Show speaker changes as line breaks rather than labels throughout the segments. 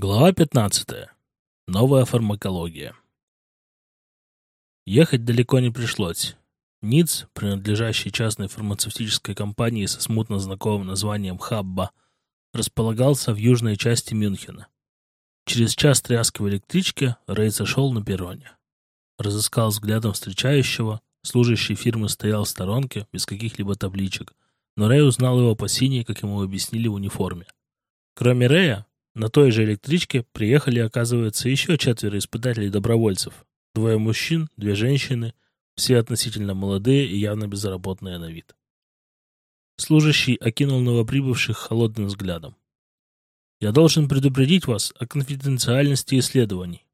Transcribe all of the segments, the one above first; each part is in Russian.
Глава 15. Новая фармакология. Ехать далеко не пришлось. НИЦ, принадлежащий частной фармацевтической компании со смутно знакомым названием «Хабба», располагался в южной части Мюнхена. Через час тряски в электричке Рей сошел на перроне. Разыскал взглядом встречающего, служащий фирмы стоял в сторонке, без каких-либо табличек, но Рей узнал его по синей, как ему объяснили, в униформе. Кроме Рея, на той же электричке приехали, оказывается, еще четверо испытателей-добровольцев. Двое мужчин, две женщины, все относительно молодые и явно безработные на вид. Служащий окинул новоприбывших холодным взглядом. «Я должен предупредить вас о конфиденциальности исследований.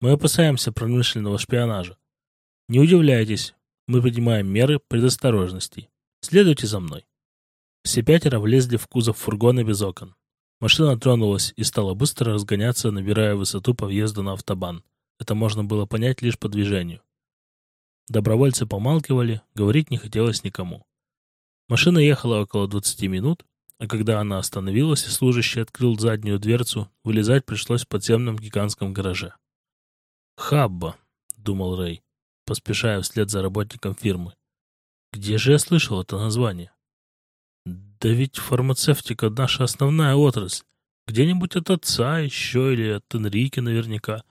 Мы опасаемся промышленного шпионажа. Не удивляйтесь, мы принимаем меры предосторожности. Следуйте за мной». Все пятеро влезли в кузов фургона без окон. Машина тронулась и стала быстро разгоняться, набирая высоту по въезду на автобан. Это можно было понять лишь по движению. Добровольцы помалкивали, говорить не хотелось никому. Машина ехала около 20 минут, а когда она остановилась и служащий открыл заднюю дверцу, вылезать пришлось в подземном гигантском гараже. «Хабба», — думал Рэй, поспешая вслед за работником фирмы. «Где же я слышал это название?» Да ведь фармацевтика наша основная отрасль. Где-нибудь от отца еще или от Энрике наверняка.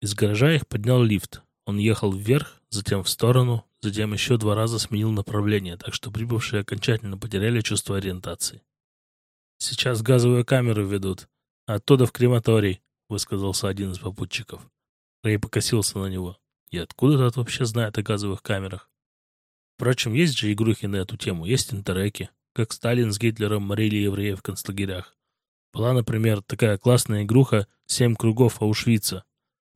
Из гаража их поднял лифт. Он ехал вверх, затем в сторону, затем еще два раза сменил направление, так что прибывшие окончательно потеряли чувство ориентации. «Сейчас газовую камеру ведут, а оттуда в крематорий», — высказался один из попутчиков. Рэй покосился на него. «И откуда тот вообще знает о газовых камерах?» Впрочем, есть же игрухи на эту тему, есть интереки, как Сталин с Гитлером морили евреев в концлагерях. Была, например, такая классная игруха «Семь кругов Аушвица».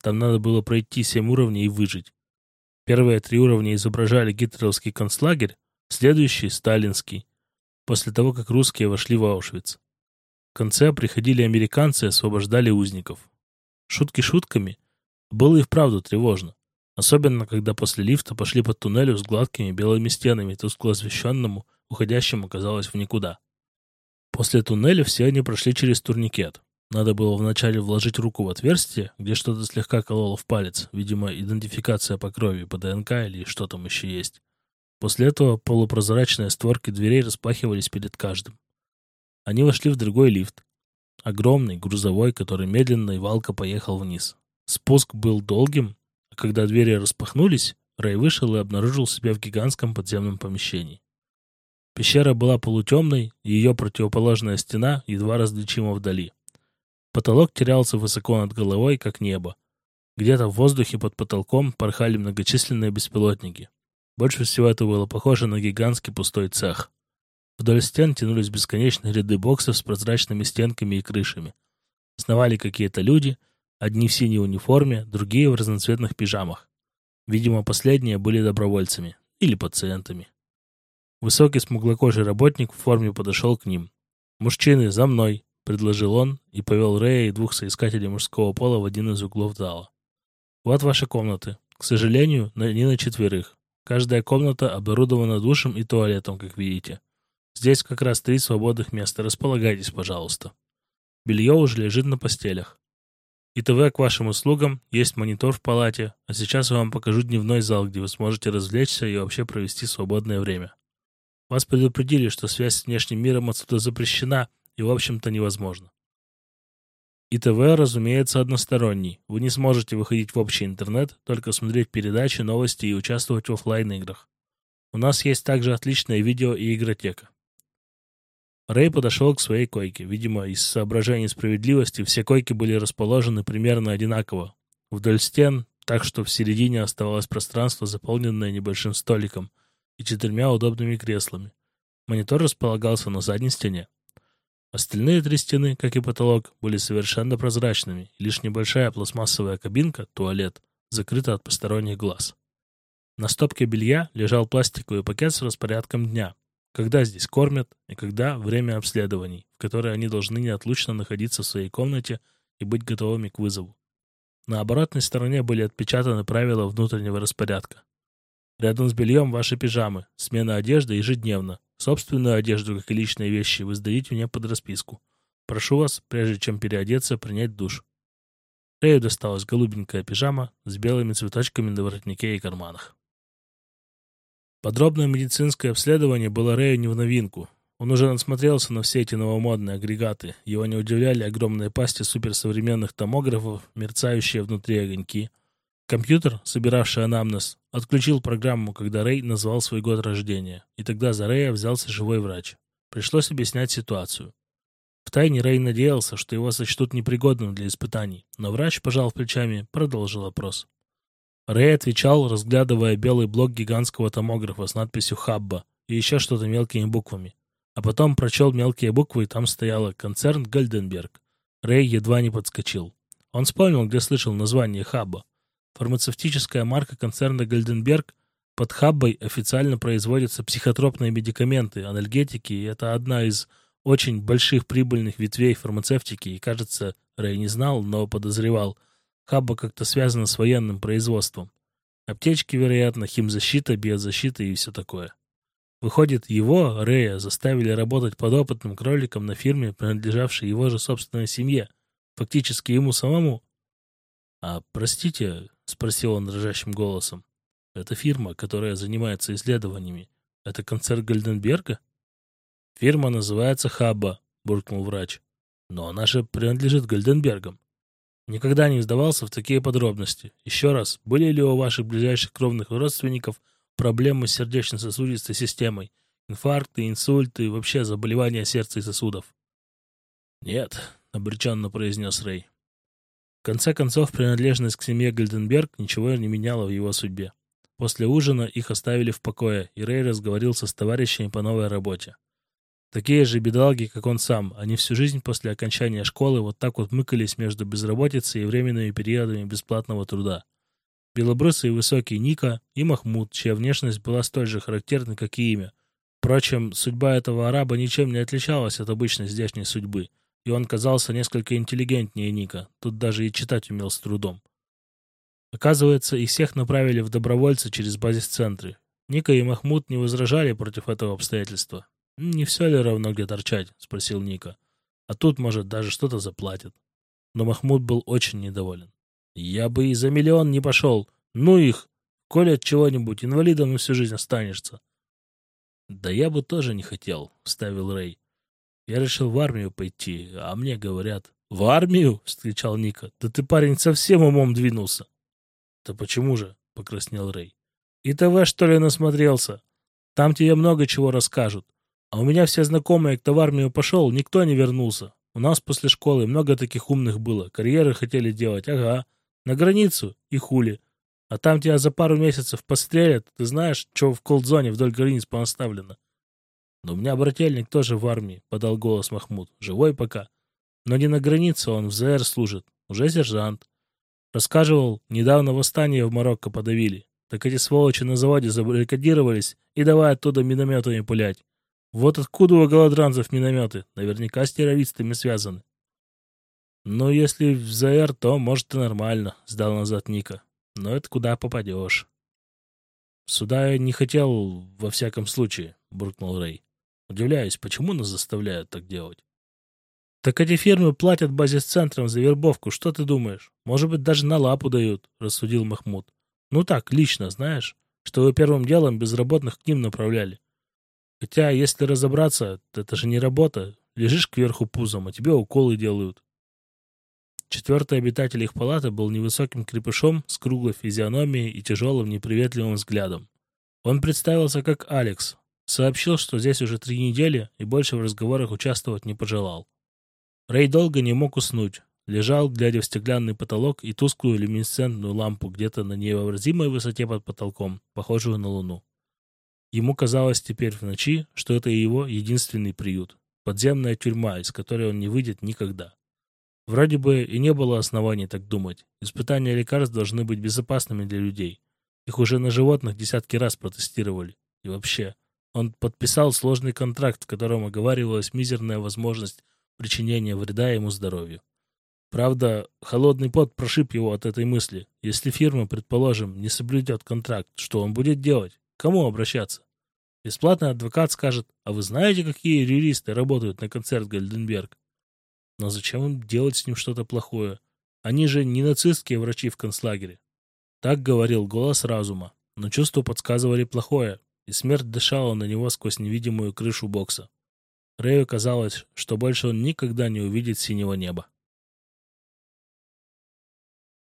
Там надо было пройти семь уровней и выжить. Первые три уровня изображали гитлеровский концлагерь, следующий — сталинский, после того, как русские вошли в Аушвиц. В конце приходили американцы и освобождали узников. Шутки шутками, было и вправду тревожно. Особенно, когда после лифта пошли по туннелю с гладкими белыми стенами, тускло освещенному, уходящему, казалось, в никуда. После туннеля все они прошли через турникет. Надо было вначале вложить руку в отверстие, где что-то слегка кололо в палец, видимо, идентификация по крови, по ДНК или что там еще есть. После этого полупрозрачные створки дверей распахивались перед каждым. Они вошли в другой лифт. Огромный, грузовой, который медленно и валко поехал вниз. Спуск был долгим, когда двери распахнулись, Рэй вышел и обнаружил себя в гигантском подземном помещении. Пещера была полутемной, и ее противоположная стена едва различима вдали. Потолок терялся высоко над головой, как небо. Где-то в воздухе под потолком порхали многочисленные беспилотники. Больше всего это было похоже на гигантский пустой цех. Вдоль стен тянулись бесконечные ряды боксов с прозрачными стенками и крышами. Сновали какие-то люди — Одни в синей униформе, другие в разноцветных пижамах. Видимо, последние были добровольцами или пациентами. Высокий смуглокожий работник в форме подошел к ним. «Мужчины, за мной!» — предложил он и повел Рэя и двух соискателей мужского пола в один из углов зала. «Вот ваши комнаты. К сожалению, не на четверых. Каждая комната оборудована душем и туалетом, как видите. Здесь как раз три свободных места. Располагайтесь, пожалуйста. Белье уже лежит на постелях. И ТВ к вашим услугам, есть монитор в палате, а сейчас я вам покажу дневной зал, где вы сможете развлечься и вообще провести свободное время. Вас предупредили, что связь с внешним миром отсюда запрещена и, в общем-то, невозможна. ИТВ, разумеется, односторонний. Вы не сможете выходить в общий интернет, только смотреть передачи, новости и участвовать в офлайн-играх. У нас есть также отличная видео и игротека. Рэй подошел к своей койке. Видимо, из соображений справедливости все койки были расположены примерно одинаково. Вдоль стен, так что в середине оставалось пространство, заполненное небольшим столиком и четырьмя удобными креслами. Монитор располагался на задней стене. Остальные три стены, как и потолок, были совершенно прозрачными, и лишь небольшая пластмассовая кабинка, туалет, закрыта от посторонних глаз. На стопке белья лежал пластиковый пакет с распорядком дня, когда здесь кормят и когда время обследований, в которое они должны неотлучно находиться в своей комнате и быть готовыми к вызову. На оборотной стороне были отпечатаны правила внутреннего распорядка. Рядом с бельем ваши пижамы, смена одежды ежедневно. Собственную одежду, как и личные вещи, вы сдадите мне под расписку. Прошу вас, прежде чем переодеться, принять душ. Рэю досталась голубенькая пижама с белыми цветочками на воротнике и карманах. Подробное медицинское обследование было Рэю не в новинку. Он уже насмотрелся на все эти новомодные агрегаты. Его не удивляли огромные пасти суперсовременных томографов, мерцающие внутри огоньки. Компьютер, собиравший анамнез, отключил программу, когда Рэй назвал свой год рождения. И тогда за Рэя взялся живой врач. Пришлось объяснять ситуацию. Втайне Рэй надеялся, что его сочтут непригодным для испытаний, но врач, пожал плечами, продолжил опрос. Рэй отвечал, разглядывая белый блок гигантского томографа с надписью «Хабба» и еще что-то мелкими буквами. А потом прочел мелкие буквы, и там стояло «Концерн Гальденберг». Рэй едва не подскочил. Он вспомнил, где слышал название «Хабба». Фармацевтическая марка концерна Гальденберг под «Хаббой» официально производятся психотропные медикаменты, анальгетики, и это одна из очень больших прибыльных ветвей фармацевтики, и, кажется, Рэй не знал, но подозревал, Хабба как-то связана с военным производством. Аптечки, вероятно, химзащита, биозащита и все такое. Выходит, его, Рэя, заставили работать подопытным кроликом на фирме, принадлежавшей его же собственной семье, фактически ему самому. «А, простите», — спросил он дрожащим голосом, — «это фирма, которая занимается исследованиями. Это концерт Гольденберга?» «Фирма называется Хабба», — буркнул врач. «Но она же принадлежит Гольденбергам». Никогда не вдавался в такие подробности. Еще раз, были ли у ваших ближайших кровных родственников проблемы с сердечно-сосудистой системой? Инфаркты, инсульты, вообще заболевания сердца и сосудов? «Нет», — обреченно произнес Рэй. В конце концов, принадлежность к семье Гольденберг ничего не меняла в его судьбе. После ужина их оставили в покое, и Рэй разговорился с товарищами по новой работе. Такие же бедолаги, как он сам, они всю жизнь после окончания школы вот так вот мыкались между безработицей и временными периодами бесплатного труда. Белобрысый и высокий Ника и Махмуд, чья внешность была столь же характерна, как и имя. Впрочем, судьба этого араба ничем не отличалась от обычной здешней судьбы, и он казался несколько интеллигентнее Ника, тут даже и читать умел с трудом. Оказывается, их всех направили в добровольцы через базис-центры. Ника и Махмуд не возражали против этого обстоятельства. «Не все ли равно, где торчать?» — спросил Ника. «А тут, может, даже что-то заплатят». Но Махмуд был очень недоволен. «Я бы и за миллион не пошел. Ну их! Коли от чего-нибудь инвалидом на всю жизнь останешься». «Да я бы тоже не хотел», — вставил Рэй. «Я решил в армию пойти, а мне говорят...» «В армию?» — встречал Ника. «Да ты, парень, совсем умом двинулся». «Да почему же?» — покраснел Рэй. «И ТВ, что ли, насмотрелся? Там тебе много чего расскажут. А у меня все знакомые, кто в армию пошел, никто не вернулся. У нас после школы много таких умных было. Карьеры хотели делать, ага. На границу и хули. А там тебя за пару месяцев пострелят. Ты знаешь, что в колдзоне вдоль границ понаставлено? Но у меня брательник тоже в армии, подал голос Махмуд. Живой пока. Но не на границе, он в ЗР служит. Уже сержант. Рассказывал, недавно восстание в Марокко подавили. Так эти сволочи на заводе забаррикадировались и давай оттуда минометами пулять. Вот откуда у голодранцев минометы. Наверняка с террористами связаны. Ну, если в ЗР, то, может, и нормально, сдал назад Ника. Но это куда попадешь. Сюда я не хотел, во всяком случае, буркнул Рэй. Удивляюсь, почему нас заставляют так делать? Так эти фирмы платят базис-центрам за вербовку, что ты думаешь? Может быть, даже на лапу дают, рассудил Махмуд. Ну так, лично, знаешь, что вы первым делом безработных к ним направляли. Хотя, если разобраться, это же не работа. Лежишь кверху пузом, а тебе уколы делают. Четвертый обитатель их палаты был невысоким крепышом с круглой физиономией и тяжелым неприветливым взглядом. Он представился как Алекс, сообщил, что здесь уже три недели и больше в разговорах участвовать не пожелал. Рэй долго не мог уснуть. Лежал, глядя в стеклянный потолок и тусклую люминесцентную лампу где-то на невообразимой высоте под потолком, похожую на луну. Ему казалось теперь в ночи, что это его единственный приют. Подземная тюрьма, из которой он не выйдет никогда. Вроде бы и не было оснований так думать. Испытания лекарств должны быть безопасными для людей. Их уже на животных десятки раз протестировали. И вообще, он подписал сложный контракт, в котором оговаривалась мизерная возможность причинения вреда ему здоровью. Правда, холодный пот прошиб его от этой мысли. Если фирма, предположим, не соблюдет контракт, что он будет делать? Кому обращаться? Бесплатный адвокат скажет, а вы знаете, какие юристы работают на концерт Гальденберг? Но зачем им делать с ним что-то плохое? Они же не нацистские врачи в концлагере. Так говорил голос разума, но чувства подсказывали плохое, и смерть дышала на него сквозь невидимую крышу бокса. Рэю казалось, что больше он никогда не увидит синего неба.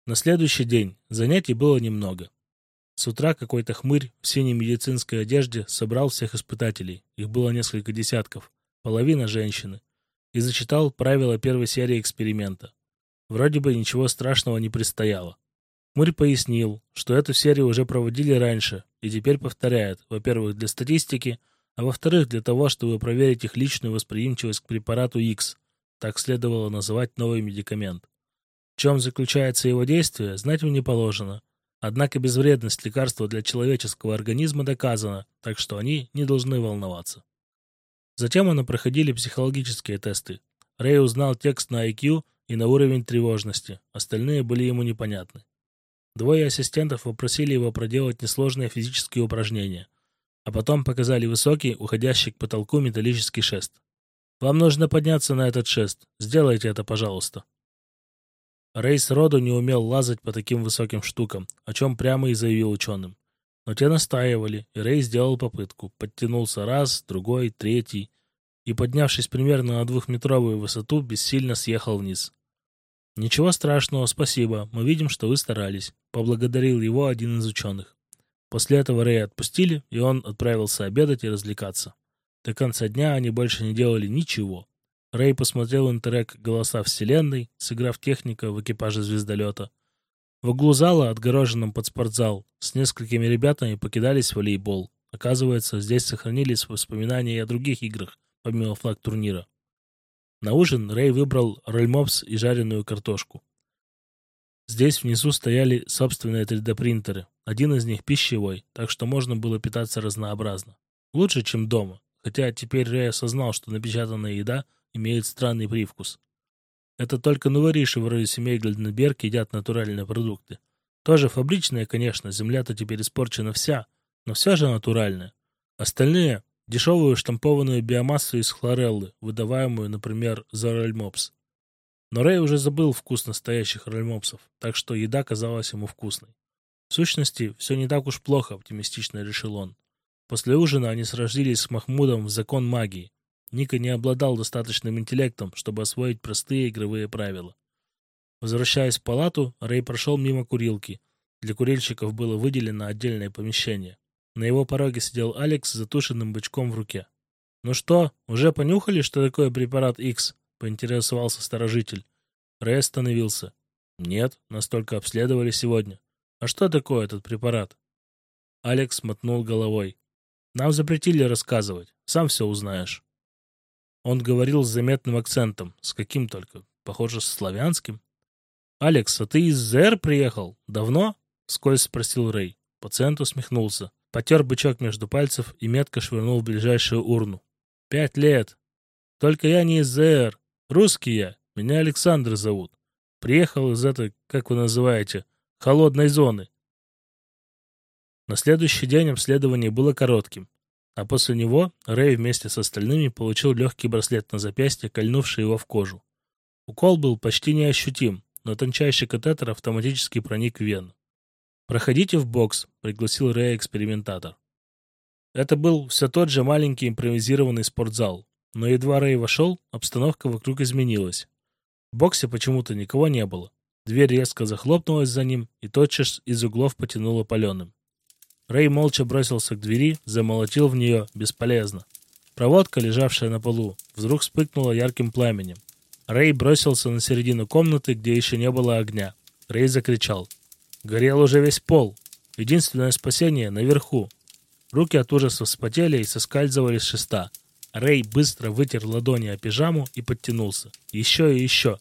На следующий день занятий было немного. С утра какой-то хмырь в синей медицинской одежде собрал всех испытателей, их было несколько десятков, половина женщины, и зачитал правила первой серии эксперимента. Вроде бы ничего страшного не предстояло. Хмырь пояснил, что эту серию уже проводили раньше и теперь повторяют, во-первых, для статистики, а во-вторых, для того, чтобы проверить их личную восприимчивость к препарату X, так следовало называть новый медикамент. В чем заключается его действие, знать им не положено. Однако безвредность лекарства для человеческого организма доказана, так что они не должны волноваться. Затем они проходили психологические тесты. Рэй узнал текст на IQ и на уровень тревожности, остальные были ему непонятны. Двое ассистентов попросили его проделать несложные физические упражнения, а потом показали высокий, уходящий к потолку металлический шест. «Вам нужно подняться на этот шест. Сделайте это, пожалуйста». Рейс роду не умел лазать по таким высоким штукам, о чем прямо и заявил ученым. Но те настаивали, и Рей сделал попытку. Подтянулся раз, другой, третий. И, поднявшись примерно на двухметровую высоту, бессильно съехал вниз. «Ничего страшного, спасибо. Мы видим, что вы старались», — поблагодарил его один из ученых. После этого Рэя отпустили, и он отправился обедать и развлекаться. До конца дня они больше не делали ничего. Рэй посмотрел интерек «Голоса Вселенной», сыграв техника в экипаже звездолета. В углу зала, отгороженном под спортзал, с несколькими ребятами покидались волейбол. Оказывается, здесь сохранились воспоминания и о других играх, помимо флаг-турнира. На ужин Рэй выбрал рольмопс и жареную картошку. Здесь внизу стояли собственные 3D-принтеры, один из них пищевой, так что можно было питаться разнообразно. Лучше, чем дома, хотя теперь Рэй осознал, что напечатанная еда – имеет странный привкус. Это только новориши вроде семей Гальденберг едят натуральные продукты. Тоже фабричные, конечно, земля-то теперь испорчена вся, но все же натуральная. Остальные – дешевую штампованную биомассу из хлореллы, выдаваемую, например, за рольмопс. Но Рэй уже забыл вкус настоящих рольмопсов, так что еда казалась ему вкусной. В сущности, все не так уж плохо, оптимистично решил он. После ужина они сразились с Махмудом в закон магии, Ника не обладал достаточным интеллектом, чтобы освоить простые игровые правила. Возвращаясь в палату, Рэй прошел мимо курилки. Для курильщиков было выделено отдельное помещение. На его пороге сидел Алекс с затушенным бычком в руке. «Ну что, уже понюхали, что такое препарат X?» — поинтересовался сторожитель. Рэй остановился. «Нет, настолько обследовали сегодня. А что такое этот препарат?» Алекс мотнул головой. «Нам запретили рассказывать. Сам все узнаешь». Он говорил с заметным акцентом, с каким только, похоже, с славянским. «Алекс, а ты из ЗР приехал? Давно?» — вскользь спросил Рэй. Пациент усмехнулся, потер бычок между пальцев и метко швырнул в ближайшую урну. «Пять лет. Только я не из ЗР. Русский я. Меня Александр зовут. Приехал из этой, как вы называете, холодной зоны». На следующий день обследование было коротким. А после него Рэй вместе с остальными получил легкий браслет на запястье, кольнувший его в кожу. Укол был почти неощутим, но тончайший катетер автоматически проник в вену. «Проходите в бокс», — пригласил Рэй экспериментатор. Это был все тот же маленький импровизированный спортзал, но едва Рэй вошел, обстановка вокруг изменилась. В боксе почему-то никого не было. Дверь резко захлопнулась за ним, и тотчас из углов потянуло паленым. Рэй молча бросился к двери, замолотил в нее, бесполезно. Проводка, лежавшая на полу, вдруг вспыхнула ярким пламенем. Рэй бросился на середину комнаты, где еще не было огня. Рэй закричал. Горел уже весь пол. Единственное спасение наверху. Руки от ужаса вспотели и соскальзывали с шеста. Рэй быстро вытер ладони о пижаму и подтянулся. Еще и еще.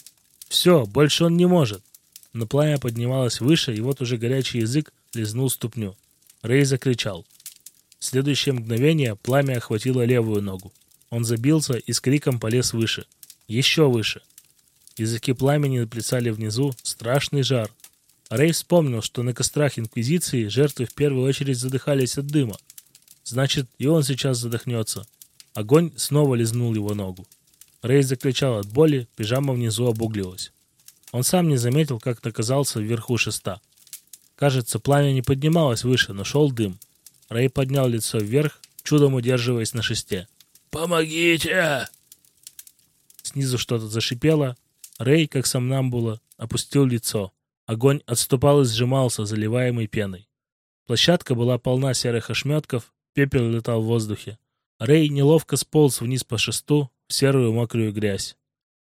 Все, больше он не может. Но пламя поднималось выше, и вот уже горячий язык лизнул ступню. Рэй закричал. В следующее мгновение пламя охватило левую ногу. Он забился и с криком полез выше. Еще выше. Языки пламени плясали внизу, страшный жар. Рэй вспомнил, что на кострах Инквизиции жертвы в первую очередь задыхались от дыма. Значит, и он сейчас задохнется. Огонь снова лизнул его ногу. Рэй закричал от боли, пижама внизу обуглилась. Он сам не заметил, как оказался вверху шеста. Кажется, пламя не поднималось выше, но шел дым. Рэй поднял лицо вверх, чудом удерживаясь на шесте. «Помогите!» Снизу что-то зашипело. Рэй, как сам нам было, опустил лицо. Огонь отступал и сжимался, заливаемый пеной. Площадка была полна серых ошметков, пепел летал в воздухе. Рэй неловко сполз вниз по шесту в серую мокрую грязь.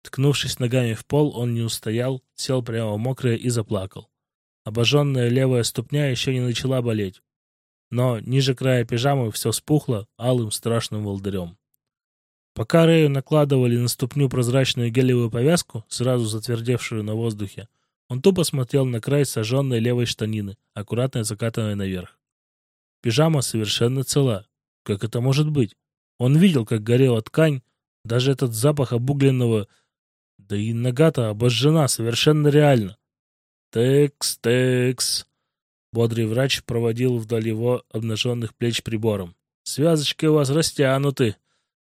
Ткнувшись ногами в пол, он не устоял, сел прямо в мокрое и заплакал. Обожженная левая ступня еще не начала болеть. Но ниже края пижамы все спухло алым страшным волдырем. Пока Рэю накладывали на ступню прозрачную гелевую повязку, сразу затвердевшую на воздухе, он тупо смотрел на край сожженной левой штанины, аккуратно закатанной наверх. Пижама совершенно цела, как это может быть? Он видел, как горела ткань, даже этот запах обугленного... Да и нога-то обожжена совершенно реально. Текс, текс. Бодрый врач проводил вдоль его обнаженных плеч прибором. Связочки у вас растянуты.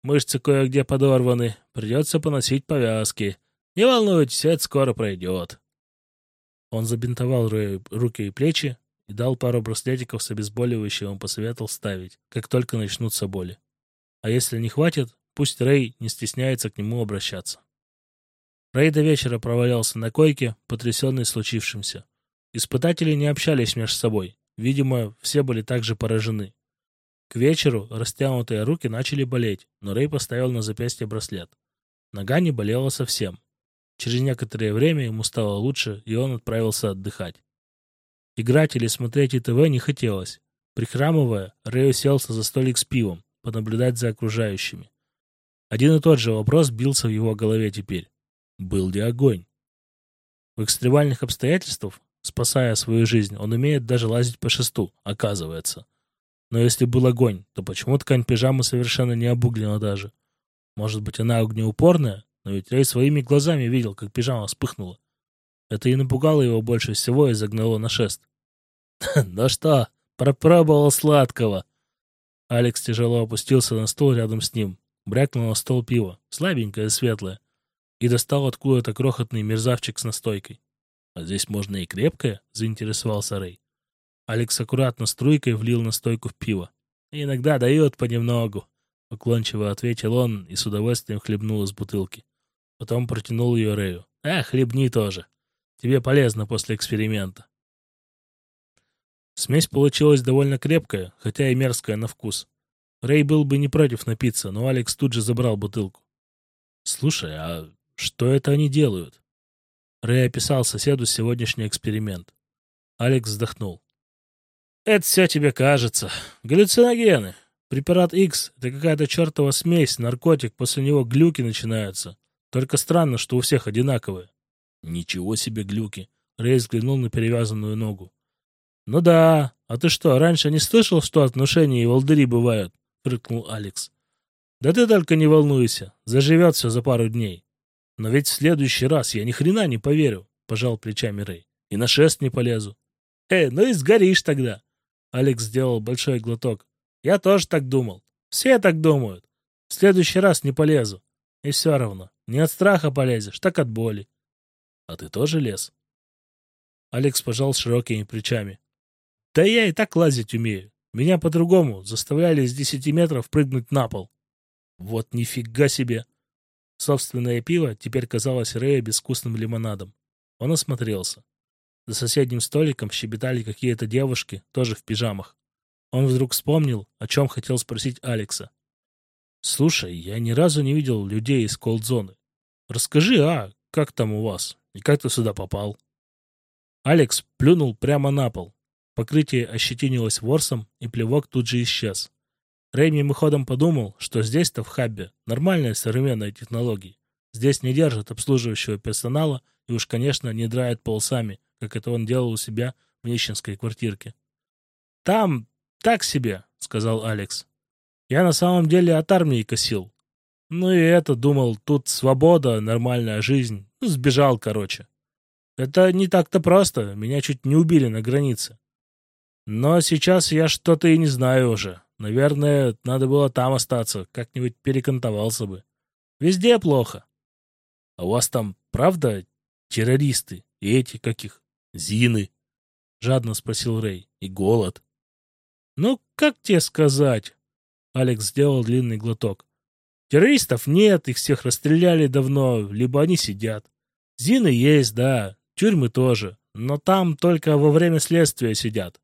Мышцы кое-где подорваны. Придется поносить повязки. Не волнуйтесь, это скоро пройдет. Он забинтовал руки и плечи, и дал пару браслетиков с обезболивающим, он посоветовал ставить, как только начнутся боли. А если не хватит, пусть Рэй не стесняется к нему обращаться. Рэй до вечера провалялся на койке, потрясенный случившимся. Испытатели не общались между собой. Видимо, все были также поражены. К вечеру растянутые руки начали болеть, но Рэй поставил на запястье браслет. Нога не болела совсем. Через некоторое время ему стало лучше, и он отправился отдыхать. Играть или смотреть ИТВ не хотелось. Прихрамывая, Рэй уселся за столик с пивом, понаблюдать за окружающими. Один и тот же вопрос бился в его голове теперь. Был ли огонь? В экстремальных обстоятельствах, спасая свою жизнь, он умеет даже лазить по шесту, оказывается. Но если был огонь, то почему ткань пижамы совершенно не обуглена даже? Может быть, она огнеупорная? Но ведь Рэй своими глазами видел, как пижама вспыхнула. Это и напугало его больше всего и загнало на шест. «Ну что, пропробовал сладкого?» Алекс тяжело опустился на стол рядом с ним, брякнул на стол пиво, слабенькое и светлое, и достал откуда-то крохотный мерзавчик с настойкой. «А здесь можно и крепкое?» — заинтересовался Рэй. Алекс аккуратно струйкой влил настойку в пиво. «Иногда дают понемногу», — уклончиво ответил он и с удовольствием хлебнул из бутылки. Потом протянул ее Рэю. «А, хлебни тоже». Тебе полезно после эксперимента. Смесь получилась довольно крепкая, хотя и мерзкая на вкус. Рэй был бы не против напиться, но Алекс тут же забрал бутылку. «Слушай, а что это они делают?» Рэй описал соседу сегодняшний эксперимент. Алекс вздохнул. «Это все тебе кажется. Галлюциногены. Препарат X — это какая-то чертова смесь, наркотик, после него глюки начинаются. Только странно, что у всех одинаковые. Ничего себе глюки. Рэй взглянул на перевязанную ногу. Ну да, а ты что, раньше не слышал, что отношения и волдыри бывают? Фыркнул Алекс. Да ты только не волнуйся, заживет все за пару дней. Но ведь в следующий раз я ни хрена не поверю, пожал плечами Рэй. И на шест не полезу. Эй, ну и сгоришь тогда. Алекс сделал большой глоток. Я тоже так думал. Все так думают. В следующий раз не полезу. И все равно, не от страха полезешь, так от боли. А ты тоже лез? Алекс пожал широкими плечами. Да я и так лазить умею. Меня по-другому заставляли с десяти метров прыгнуть на пол. Вот нифига себе! Собственное пиво теперь казалось Рэя безвкусным лимонадом. Он осмотрелся. За соседним столиком щебетали какие-то девушки, тоже в пижамах. Он вдруг вспомнил, о чем хотел спросить Алекса. «Слушай, я ни разу не видел людей из колд-зоны. Расскажи, а, как там у вас?» И как ты сюда попал? Алекс плюнул прямо на пол. Покрытие ощетинилось ворсом, и плевок тут же исчез. Рэй мимоходом подумал, что здесь-то в хаббе нормальные современные технологии. Здесь не держат обслуживающего персонала и уж, конечно, не драют пол сами, как это он делал у себя в нищенской квартирке. «Там так себе», — сказал Алекс. «Я на самом деле от армии косил. Ну и это, думал, тут свобода, нормальная жизнь. Ну, сбежал, короче. Это не так-то просто, меня чуть не убили на границе. Но сейчас я что-то и не знаю уже. Наверное, надо было там остаться, как-нибудь перекантовался бы. Везде плохо. А у вас там, правда, террористы и эти, каких, зины? Жадно спросил Рэй. И голод. Ну, как тебе сказать? Алекс сделал длинный глоток. Террористов нет, их всех расстреляли давно, либо они сидят. Зины есть, да, тюрьмы тоже, но там только во время следствия сидят.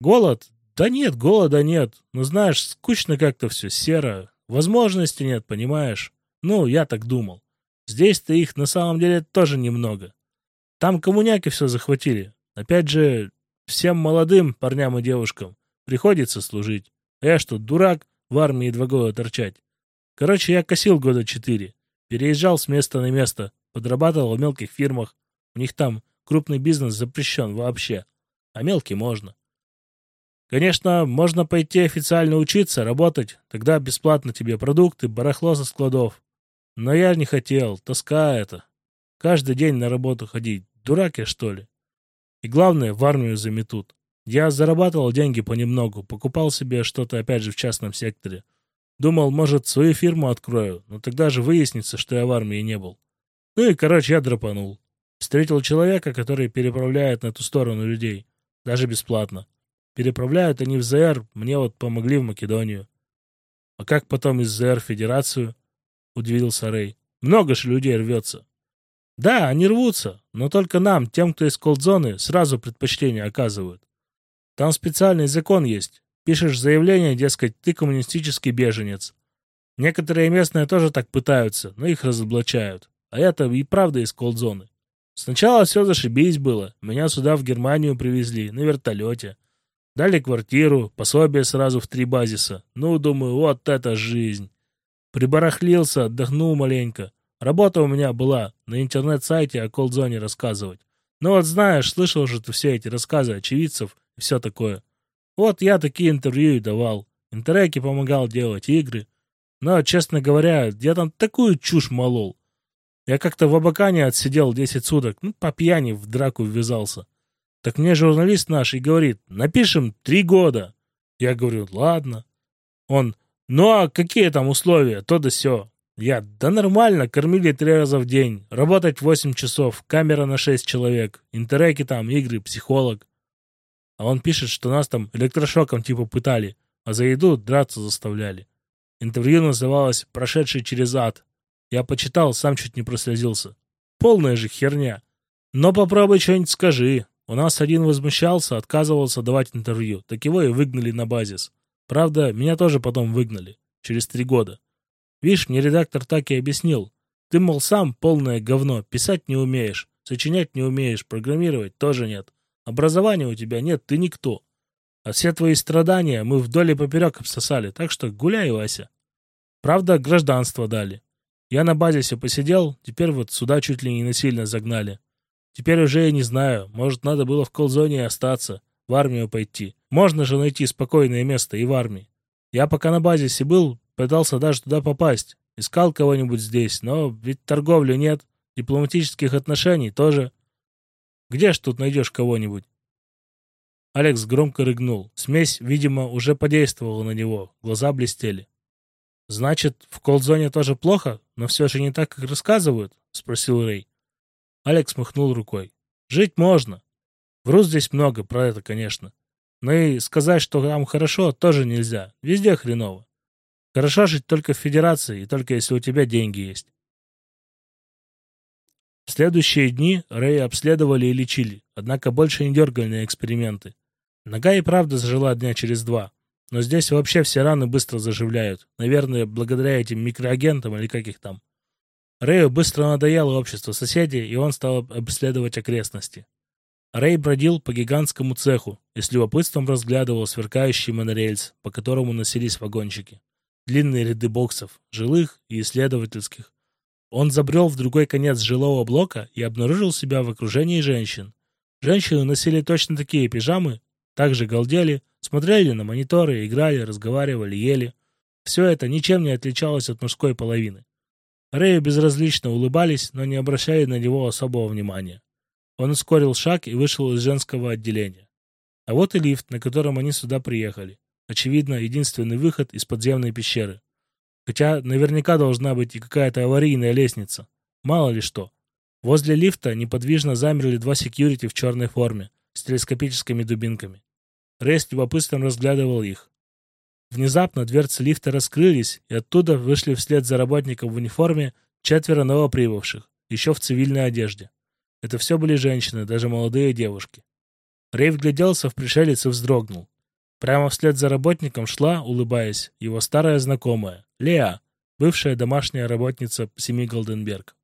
Голод? Да нет, голода нет. Но знаешь, скучно как-то все, серо. Возможности нет, понимаешь? Ну, я так думал. Здесь-то их на самом деле тоже немного. Там коммуняки все захватили. Опять же, всем молодым парням и девушкам приходится служить. А я что, дурак в армии два года торчать? Короче, я косил года четыре. Переезжал с места на место, подрабатывал в мелких фирмах. У них там крупный бизнес запрещен вообще, а мелкий можно. Конечно, можно пойти официально учиться, работать, тогда бесплатно тебе продукты, барахло со складов. Но я не хотел, тоска это. Каждый день на работу ходить, дурак я что ли? И главное, в армию заметут. Я зарабатывал деньги понемногу, покупал себе что-то опять же в частном секторе. Думал, может, свою фирму открою, но тогда же выяснится, что я в армии не был. Ну и, короче, я драпанул. Встретил человека, который переправляет на ту сторону людей. Даже бесплатно. Переправляют они в ЗР, мне вот помогли в Македонию. А как потом из ЗР в Федерацию? Удивился Рэй. Много же людей рвется. Да, они рвутся, но только нам, тем, кто из колдзоны, сразу предпочтение оказывают. Там специальный закон есть. Пишешь заявление, дескать, ты коммунистический беженец. Некоторые местные тоже так пытаются, но их разоблачают. А это и правда из колдзоны. Сначала все зашибись было. Меня сюда в Германию привезли, на вертолете. Дали квартиру, пособие сразу в три базиса. Ну, думаю, вот это жизнь. Прибарахлился, отдохнул маленько. Работа у меня была на интернет-сайте о колдзоне рассказывать. Ну вот знаешь, слышал же ты все эти рассказы очевидцев и все такое. Вот я такие интервью и давал. Интереки помогал делать, игры. Но, честно говоря, я там такую чушь молол. Я как-то в Абакане отсидел 10 суток, ну, по пьяни в драку ввязался. Так мне журналист наш и говорит, напишем три года. Я говорю, ладно. Он, ну а какие там условия, то да сё. Я, да нормально, кормили три раза в день, работать 8 часов, камера на 6 человек, интереки там, игры, психолог. А он пишет, что нас там электрошоком типа пытали, а за еду драться заставляли. Интервью называлось «Прошедший через ад». Я почитал, сам чуть не прослезился. Полная же херня. Но попробуй что-нибудь скажи. У нас один возмущался, отказывался давать интервью. Так его и выгнали на базис. Правда, меня тоже потом выгнали. Через три года. Видишь, мне редактор так и объяснил. Ты, мол, сам полное говно, писать не умеешь, сочинять не умеешь, программировать тоже нет. Образования у тебя нет, ты никто. А все твои страдания мы вдоль и поперек обсосали, так что гуляй, Вася. Правда, гражданство дали. Я на базисе посидел, теперь вот сюда чуть ли не насильно загнали. Теперь уже я не знаю, может, надо было в колзоне остаться, в армию пойти. Можно же найти спокойное место и в армии. Я пока на базисе был, пытался даже туда попасть. Искал кого-нибудь здесь, но ведь торговли нет, дипломатических отношений тоже. Где ж тут найдешь кого-нибудь? Алекс громко рыгнул. Смесь, видимо, уже подействовала на него. Глаза блестели. «Значит, в колдзоне тоже плохо, но все же не так, как рассказывают?» — спросил Рэй. Алекс махнул рукой. «Жить можно. Врут здесь много, про это, конечно. Но и сказать, что там хорошо, тоже нельзя. Везде хреново. Хорошо жить только в Федерации, и только если у тебя деньги есть. В следующие дни Рэя обследовали и лечили, однако больше не дергали на эксперименты. Нога и правда зажила дня через два. Но здесь вообще все раны быстро заживляют. Наверное, благодаря этим микроагентам или как их там. Рэю быстро надоело общество соседей, и он стал обследовать окрестности. Рэй бродил по гигантскому цеху и с любопытством разглядывал сверкающий монорельс, по которому носились вагончики. Длинные ряды боксов, жилых и исследовательских, он забрел в другой конец жилого блока и обнаружил себя в окружении женщин. Женщины носили точно такие пижамы, также галдели, смотрели на мониторы, играли, разговаривали, ели. Все это ничем не отличалось от мужской половины. Рэю безразлично улыбались, но не обращали на него особого внимания. Он ускорил шаг и вышел из женского отделения. А вот и лифт, на котором они сюда приехали. Очевидно, единственный выход из подземной пещеры. Хотя наверняка должна быть и какая-то аварийная лестница. Мало ли что. Возле лифта неподвижно замерли два секьюрити в черной форме с телескопическими дубинками. Рэй с любопытством разглядывал их. Внезапно дверцы лифта раскрылись, и оттуда вышли вслед за работником в униформе четверо новоприбывших, еще в цивильной одежде. Это все были женщины, даже молодые девушки. Рэй вгляделся в пришелец и вздрогнул. Прямо вслед за работником шла, улыбаясь, его старая знакомая, Леа, бывшая домашняя работница семьи Голденберг.